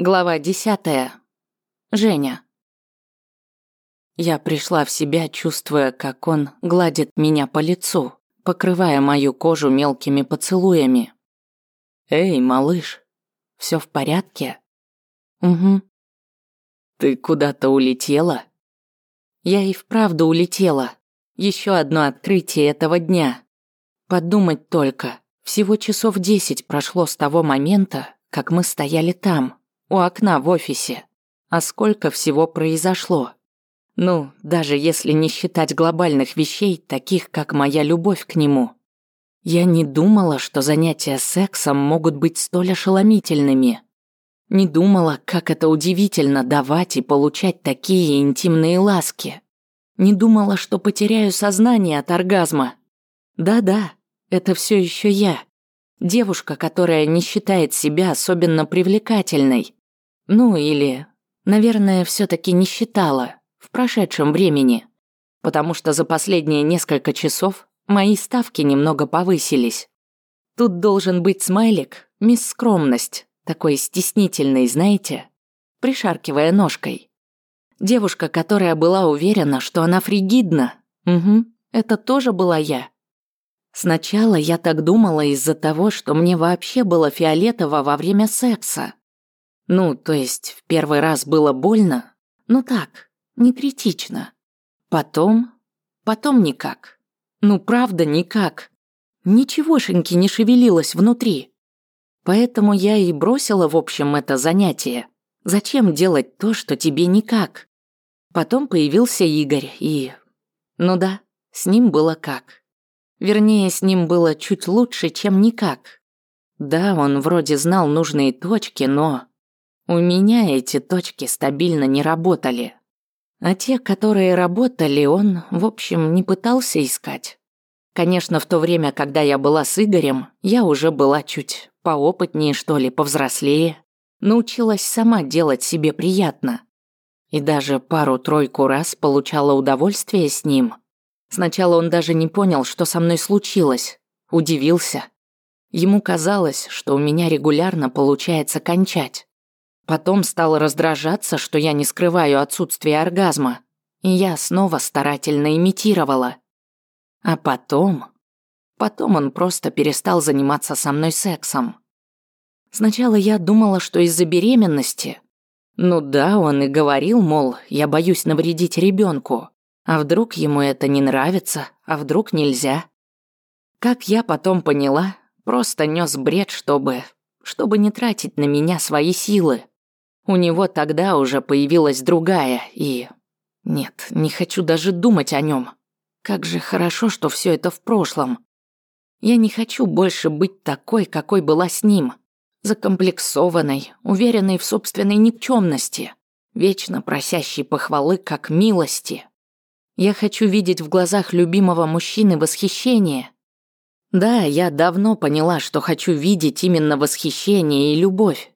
Глава десятая. Женя. Я пришла в себя, чувствуя, как он гладит меня по лицу, покрывая мою кожу мелкими поцелуями. «Эй, малыш, все в порядке?» «Угу». «Ты куда-то улетела?» Я и вправду улетела. Еще одно открытие этого дня. Подумать только, всего часов десять прошло с того момента, как мы стояли там, у окна в офисе. А сколько всего произошло. Ну, даже если не считать глобальных вещей, таких как моя любовь к нему. Я не думала, что занятия сексом могут быть столь ошеломительными. Не думала, как это удивительно давать и получать такие интимные ласки. Не думала, что потеряю сознание от оргазма. Да-да, это все еще я. Девушка, которая не считает себя особенно привлекательной. Ну или, наверное, все-таки не считала в прошедшем времени, потому что за последние несколько часов мои ставки немного повысились. Тут должен быть смайлик, мисс Скромность, такой стеснительный, знаете, пришаркивая ножкой. Девушка, которая была уверена, что она фригидна. Угу, это тоже была я. Сначала я так думала из-за того, что мне вообще было фиолетово во время секса. Ну, то есть в первый раз было больно, ну так, не критично. Потом, потом никак. Ну правда никак. Ничегошеньки не шевелилось внутри. Поэтому я и бросила в общем это занятие. Зачем делать то, что тебе никак? Потом появился Игорь и... Ну да, с ним было как. Вернее, с ним было чуть лучше, чем никак. Да, он вроде знал нужные точки, но... У меня эти точки стабильно не работали. А те, которые работали, он, в общем, не пытался искать. Конечно, в то время, когда я была с Игорем, я уже была чуть поопытнее, что ли, повзрослее. Научилась сама делать себе приятно. И даже пару-тройку раз получала удовольствие с ним. Сначала он даже не понял, что со мной случилось. Удивился. Ему казалось, что у меня регулярно получается кончать. Потом стал раздражаться, что я не скрываю отсутствие оргазма. И я снова старательно имитировала. А потом... Потом он просто перестал заниматься со мной сексом. Сначала я думала, что из-за беременности. Ну да, он и говорил, мол, я боюсь навредить ребенку. А вдруг ему это не нравится, а вдруг нельзя? Как я потом поняла, просто нес бред, чтобы... чтобы не тратить на меня свои силы. У него тогда уже появилась другая, и... Нет, не хочу даже думать о нем. Как же хорошо, что все это в прошлом. Я не хочу больше быть такой, какой была с ним. Закомплексованной, уверенной в собственной никчемности, вечно просящей похвалы как милости. Я хочу видеть в глазах любимого мужчины восхищение. Да, я давно поняла, что хочу видеть именно восхищение и любовь.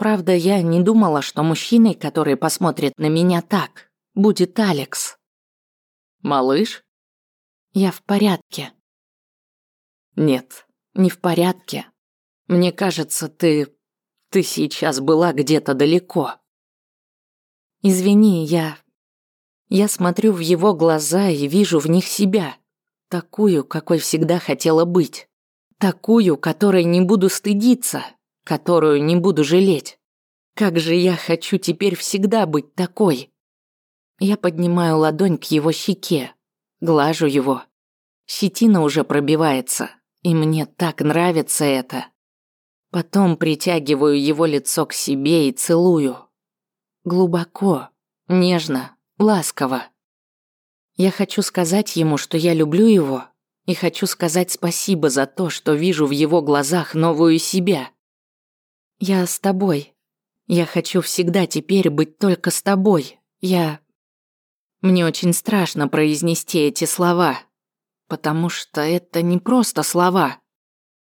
Правда, я не думала, что мужчиной, который посмотрит на меня так, будет Алекс. Малыш? Я в порядке. Нет, не в порядке. Мне кажется, ты... ты сейчас была где-то далеко. Извини, я... Я смотрю в его глаза и вижу в них себя. Такую, какой всегда хотела быть. Такую, которой не буду стыдиться, которую не буду жалеть. Как же я хочу теперь всегда быть такой. Я поднимаю ладонь к его щеке, глажу его. Щетина уже пробивается, и мне так нравится это. Потом притягиваю его лицо к себе и целую. Глубоко, нежно, ласково. Я хочу сказать ему, что я люблю его, и хочу сказать спасибо за то, что вижу в его глазах новую себя. Я с тобой. Я хочу всегда теперь быть только с тобой. Я... Мне очень страшно произнести эти слова, потому что это не просто слова.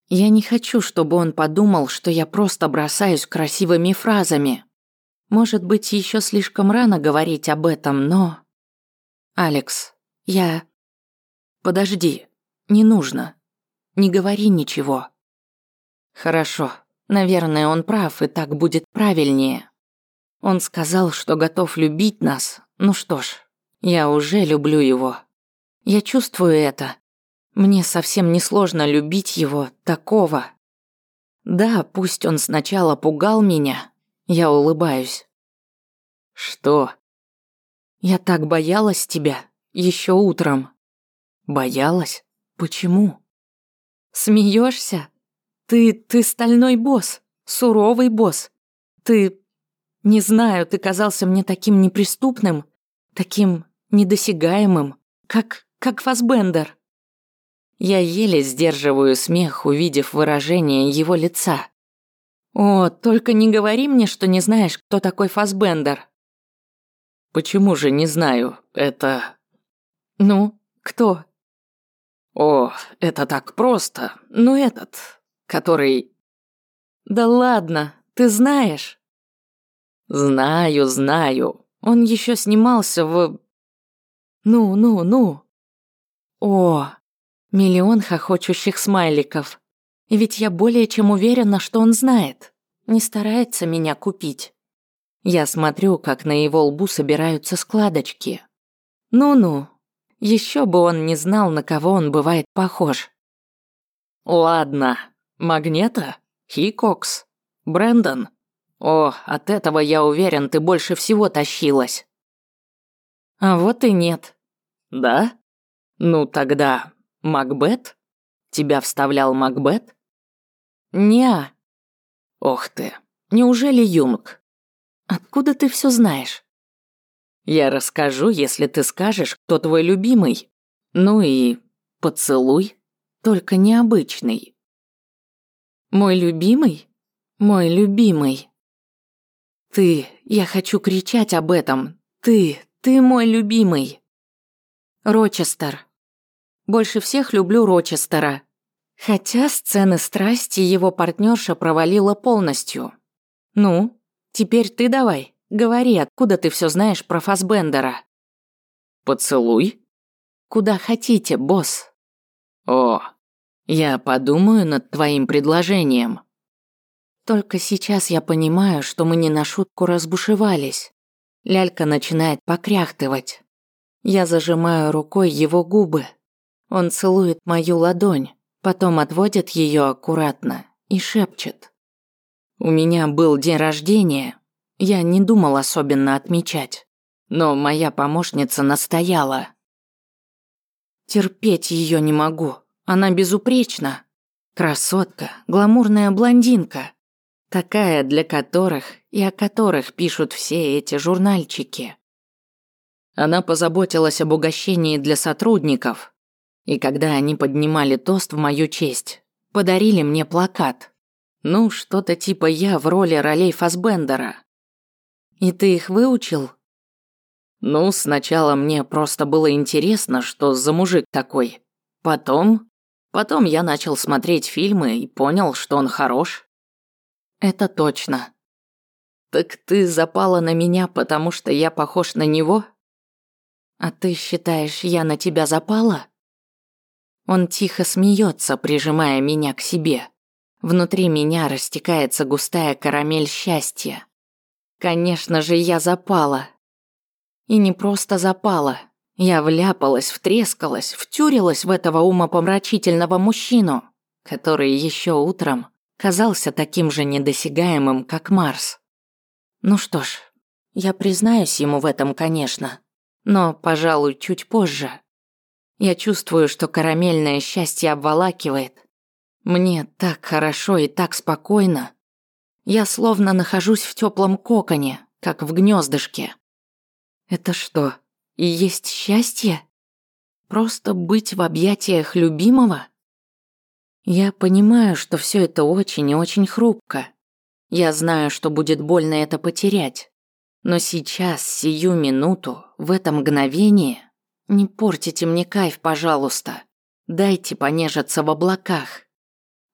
Я не хочу, чтобы он подумал, что я просто бросаюсь красивыми фразами. Может быть, еще слишком рано говорить об этом, но... Алекс, я... Подожди, не нужно. Не говори ничего. Хорошо, Наверное, он прав, и так будет правильнее. Он сказал, что готов любить нас. Ну что ж, я уже люблю его. Я чувствую это. Мне совсем не сложно любить его, такого. Да, пусть он сначала пугал меня. Я улыбаюсь. Что? Я так боялась тебя еще утром. Боялась? Почему? Смеешься? Ты, ты стальной босс, суровый босс. Ты... Не знаю, ты казался мне таким неприступным, таким недосягаемым, как... как Фасбендер. Я еле сдерживаю смех, увидев выражение его лица. О, только не говори мне, что не знаешь, кто такой Фасбендер. Почему же не знаю? Это... Ну, кто? О, это так просто. Ну этот, который... Да ладно, ты знаешь? Знаю, знаю. Он еще снимался в... Ну, ну, ну. О, миллион хохочущих смайликов. Ведь я более чем уверена, что он знает. Не старается меня купить. Я смотрю, как на его лбу собираются складочки. Ну-ну, еще бы он не знал, на кого он бывает похож. Ладно, Магнета, Хикокс, Брэндон. О, от этого, я уверен, ты больше всего тащилась. А вот и нет. Да? Ну тогда, Макбет? Тебя вставлял Макбет? Неа. Ох ты, неужели Юнг? Откуда ты все знаешь? Я расскажу, если ты скажешь, кто твой любимый. Ну и поцелуй, только необычный. Мой любимый? Мой любимый. Ты, я хочу кричать об этом. Ты, ты мой любимый. Рочестер. Больше всех люблю Рочестера. Хотя сцены страсти его партнерша провалила полностью. Ну, теперь ты давай. Говори, откуда ты все знаешь про Фасбендера? Поцелуй? Куда хотите, босс. О, я подумаю над твоим предложением. Только сейчас я понимаю, что мы не на шутку разбушевались. Лялька начинает покряхтывать. Я зажимаю рукой его губы. Он целует мою ладонь, потом отводит ее аккуратно и шепчет. У меня был день рождения, я не думал особенно отмечать, но моя помощница настояла. Терпеть ее не могу, она безупречна. Красотка, гламурная блондинка. Такая, для которых и о которых пишут все эти журнальчики. Она позаботилась об угощении для сотрудников, и когда они поднимали тост в мою честь, подарили мне плакат. Ну, что-то типа я в роли ролей Фасбендера. И ты их выучил? Ну, сначала мне просто было интересно, что за мужик такой. Потом... Потом я начал смотреть фильмы и понял, что он хорош. Это точно. Так ты запала на меня, потому что я похож на него? А ты считаешь, я на тебя запала? Он тихо смеется, прижимая меня к себе. Внутри меня растекается густая карамель счастья. Конечно же, я запала. И не просто запала. Я вляпалась, втрескалась, втюрилась в этого умопомрачительного мужчину, который еще утром казался таким же недосягаемым, как Марс. Ну что ж, я признаюсь ему в этом, конечно, но, пожалуй, чуть позже. Я чувствую, что карамельное счастье обволакивает. Мне так хорошо и так спокойно. Я словно нахожусь в теплом коконе, как в гнездышке. Это что, и есть счастье? Просто быть в объятиях любимого? Я понимаю, что все это очень и очень хрупко. Я знаю, что будет больно это потерять. Но сейчас, сию минуту, в это мгновение, не портите мне кайф, пожалуйста. Дайте понежиться в облаках.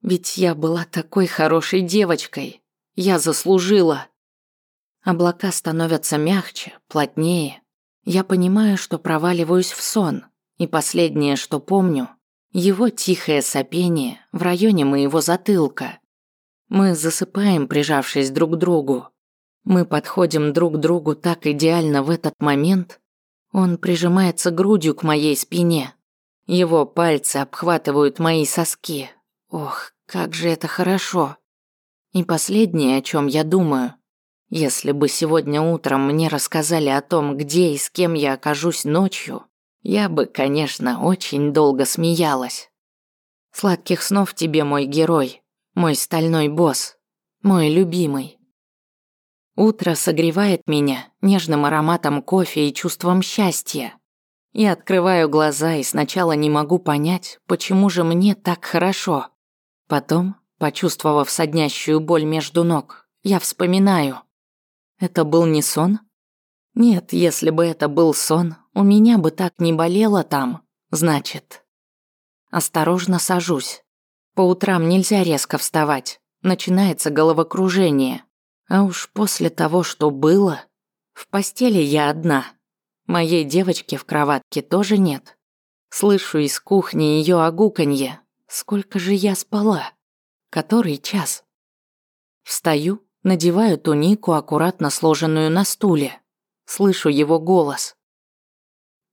Ведь я была такой хорошей девочкой. Я заслужила. Облака становятся мягче, плотнее. Я понимаю, что проваливаюсь в сон, и последнее, что помню, его тихое сопение в районе моего затылка. Мы засыпаем, прижавшись друг к другу. Мы подходим друг к другу так идеально в этот момент. Он прижимается грудью к моей спине. Его пальцы обхватывают мои соски. Ох, как же это хорошо. И последнее, о чем я думаю. Если бы сегодня утром мне рассказали о том, где и с кем я окажусь ночью, я бы, конечно, очень долго смеялась. Сладких снов тебе, мой герой, мой стальной босс, мой любимый. Утро согревает меня нежным ароматом кофе и чувством счастья. Я открываю глаза и сначала не могу понять, почему же мне так хорошо. Потом, почувствовав соднящую боль между ног, я вспоминаю. Это был не сон? Нет, если бы это был сон, у меня бы так не болело там. Значит, осторожно сажусь. По утрам нельзя резко вставать. Начинается головокружение. А уж после того, что было, в постели я одна. Моей девочки в кроватке тоже нет. Слышу из кухни ее огуканье. Сколько же я спала? Который час? Встаю, надеваю тунику, аккуратно сложенную на стуле. Слышу его голос.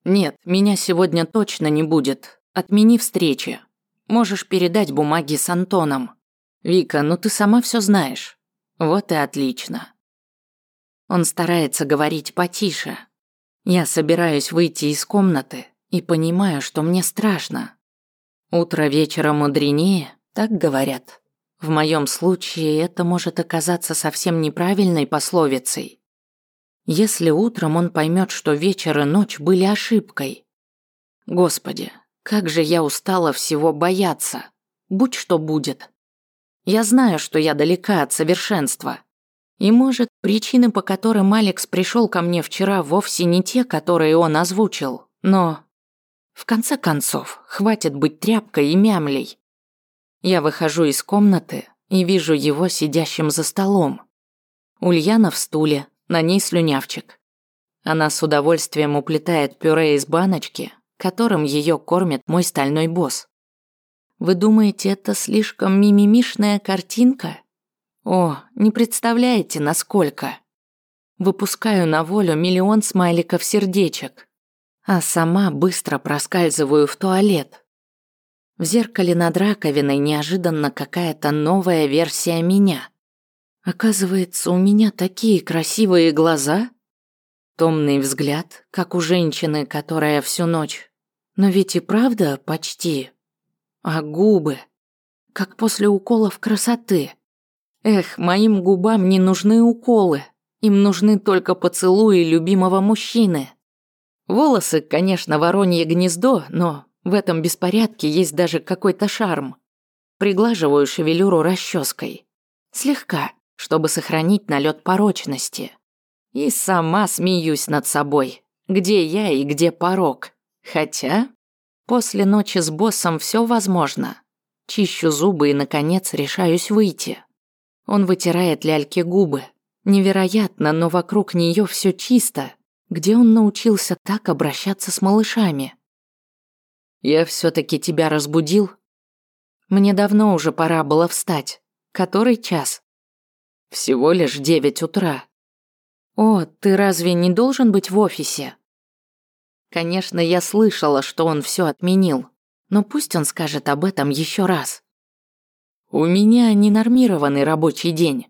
«Нет, меня сегодня точно не будет. Отмени встречи. Можешь передать бумаги с Антоном. Вика, ну ты сама все знаешь. Вот и отлично. Он старается говорить потише. Я собираюсь выйти из комнаты и понимаю, что мне страшно. Утро вечера мудренее, так говорят. В моем случае это может оказаться совсем неправильной пословицей. Если утром он поймет, что вечер и ночь были ошибкой. Господи, как же я устала всего бояться. Будь что будет. Я знаю, что я далека от совершенства. И может, причины, по которым Алекс пришел ко мне вчера, вовсе не те, которые он озвучил, но... В конце концов, хватит быть тряпкой и мямлей. Я выхожу из комнаты и вижу его сидящим за столом. Ульяна в стуле, на ней слюнявчик. Она с удовольствием уплетает пюре из баночки, которым ее кормит мой стальной босс. Вы думаете, это слишком мимимишная картинка? О, не представляете, насколько. Выпускаю на волю миллион смайликов-сердечек, а сама быстро проскальзываю в туалет. В зеркале над раковиной неожиданно какая-то новая версия меня. Оказывается, у меня такие красивые глаза. Томный взгляд, как у женщины, которая всю ночь. Но ведь и правда почти а губы, как после уколов красоты. Эх, моим губам не нужны уколы, им нужны только поцелуи любимого мужчины. Волосы, конечно, воронье гнездо, но в этом беспорядке есть даже какой-то шарм. Приглаживаю шевелюру расческой. Слегка, чтобы сохранить налет порочности. И сама смеюсь над собой. Где я и где порог. Хотя После ночи с боссом все возможно. Чищу зубы и, наконец, решаюсь выйти. Он вытирает ляльке губы. Невероятно, но вокруг нее все чисто. Где он научился так обращаться с малышами? Я все-таки тебя разбудил? Мне давно уже пора было встать. Который час? Всего лишь девять утра. О, ты разве не должен быть в офисе? Конечно, я слышала, что он все отменил, но пусть он скажет об этом еще раз. У меня ненормированный рабочий день.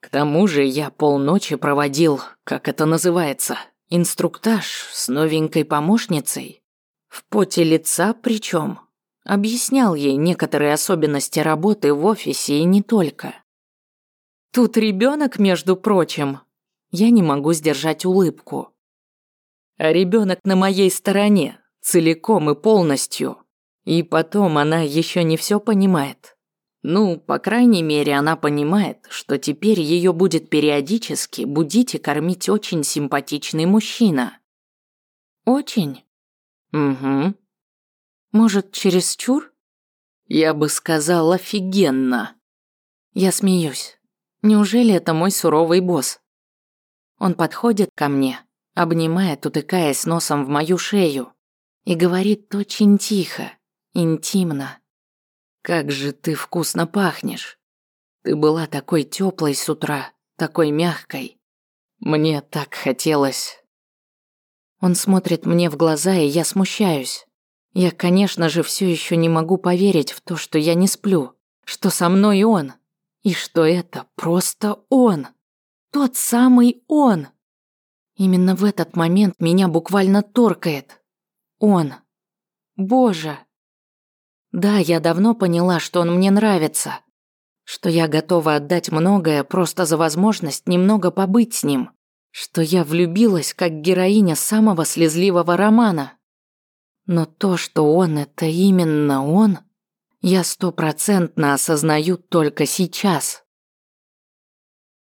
К тому же я полночи проводил, как это называется, инструктаж с новенькой помощницей. В поте лица причем. Объяснял ей некоторые особенности работы в офисе и не только. Тут ребенок, между прочим. Я не могу сдержать улыбку. А ребенок на моей стороне, целиком и полностью. И потом она еще не все понимает. Ну, по крайней мере, она понимает, что теперь ее будет периодически будить и кормить очень симпатичный мужчина. Очень? Угу. Может, чересчур? Я бы сказал офигенно. Я смеюсь. Неужели это мой суровый босс? Он подходит ко мне, обнимает, утыкаясь носом в мою шею, и говорит очень тихо, интимно. «Как же ты вкусно пахнешь!» Ты была такой теплой с утра, такой мягкой. Мне так хотелось. Он смотрит мне в глаза, и я смущаюсь. Я, конечно же, все еще не могу поверить в то, что я не сплю, что со мной он, и что это просто он. Тот самый он. Именно в этот момент меня буквально торкает. Он. Боже. Да, я давно поняла, что он мне нравится. Что я готова отдать многое просто за возможность немного побыть с ним. Что я влюбилась, как героиня самого слезливого романа. Но то, что он – это именно он, я стопроцентно осознаю только сейчас.